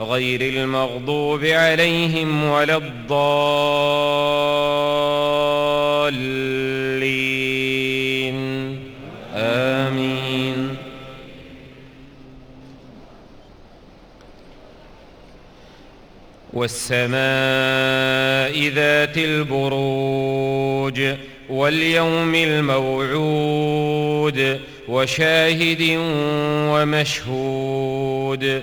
غير المغضوب عليهم ولا الضالين. آمين. والسماء ذات البروج واليوم الموعود وشاهد ومشهود